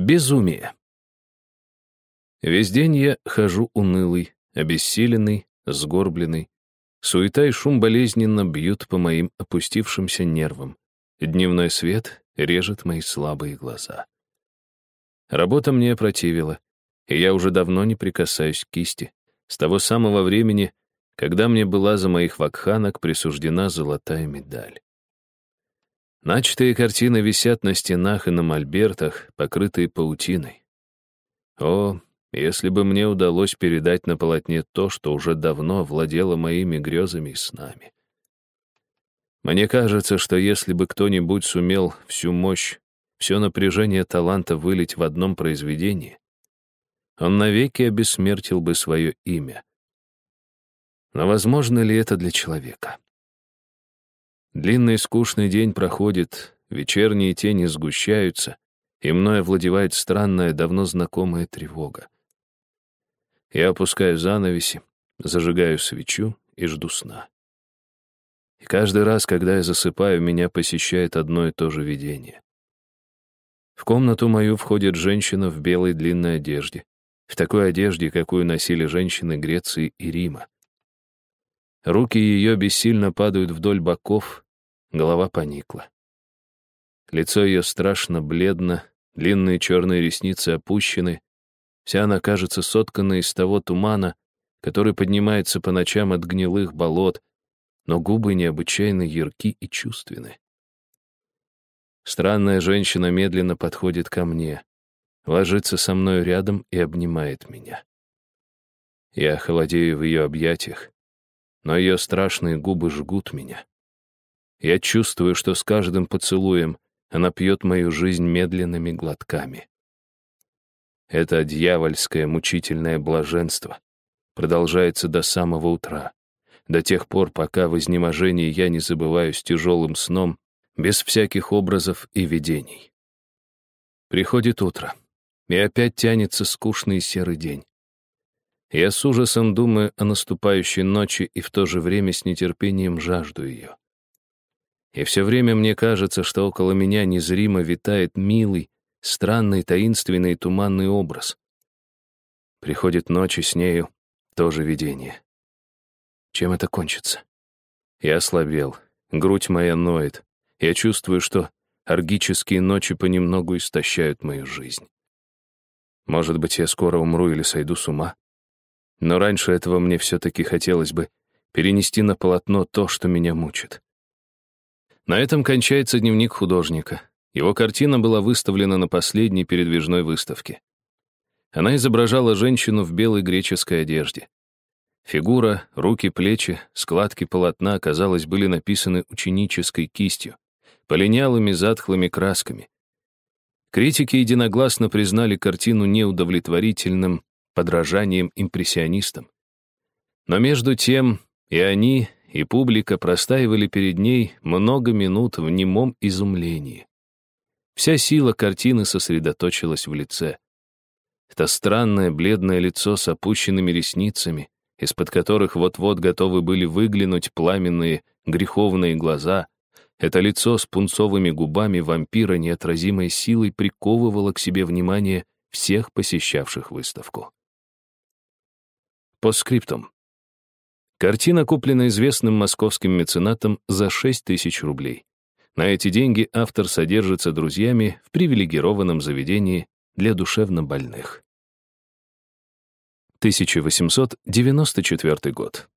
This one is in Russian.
Безумие. Весь день я хожу унылый, обессиленный, сгорбленный. Суета и шум болезненно бьют по моим опустившимся нервам. Дневной свет режет мои слабые глаза. Работа мне противила, и я уже давно не прикасаюсь к кисти. С того самого времени, когда мне была за моих вакханок присуждена золотая медаль. Начатые картины висят на стенах и на мольбертах, покрытые паутиной. О, если бы мне удалось передать на полотне то, что уже давно владело моими грезами и снами. Мне кажется, что если бы кто-нибудь сумел всю мощь, все напряжение таланта вылить в одном произведении, он навеки обессмертил бы свое имя. Но возможно ли это для человека? Длинный скучный день проходит, вечерние тени сгущаются, и мною овладевает странная, давно знакомая тревога. Я опускаю занавеси, зажигаю свечу и жду сна. И каждый раз, когда я засыпаю, меня посещает одно и то же видение. В комнату мою входит женщина в белой длинной одежде, в такой одежде, какую носили женщины Греции и Рима. Руки ее бессильно падают вдоль боков, голова поникла. Лицо ее страшно бледно, длинные черные ресницы опущены, вся она кажется сотканной из того тумана, который поднимается по ночам от гнилых болот, но губы необычайно ярки и чувственны. Странная женщина медленно подходит ко мне, ложится со мной рядом и обнимает меня. Я холодею в ее объятиях, но ее страшные губы жгут меня. Я чувствую, что с каждым поцелуем она пьет мою жизнь медленными глотками. Это дьявольское мучительное блаженство продолжается до самого утра, до тех пор, пока в изнеможении я не забываюсь тяжелым сном, без всяких образов и видений. Приходит утро, и опять тянется скучный серый день. Я с ужасом думаю о наступающей ночи и в то же время с нетерпением жажду ее. И все время мне кажется, что около меня незримо витает милый, странный, таинственный туманный образ. Приходит ночь, и с нею тоже видение. Чем это кончится? Я ослабел, грудь моя ноет. Я чувствую, что аргические ночи понемногу истощают мою жизнь. Может быть, я скоро умру или сойду с ума? Но раньше этого мне все-таки хотелось бы перенести на полотно то, что меня мучит. На этом кончается дневник художника. Его картина была выставлена на последней передвижной выставке. Она изображала женщину в белой греческой одежде. Фигура, руки, плечи, складки полотна, казалось, были написаны ученической кистью, полинялыми затхлыми красками. Критики единогласно признали картину неудовлетворительным подражанием импрессионистам. Но между тем и они, и публика простаивали перед ней много минут в немом изумлении. Вся сила картины сосредоточилась в лице. Это странное бледное лицо с опущенными ресницами, из-под которых вот-вот готовы были выглянуть пламенные греховные глаза, это лицо с пунцовыми губами вампира неотразимой силой приковывало к себе внимание всех посещавших выставку. По. Картина куплена известным московским меценатом за 6 тысяч рублей. На эти деньги автор содержится друзьями в привилегированном заведении для душевнобольных. 1894 год.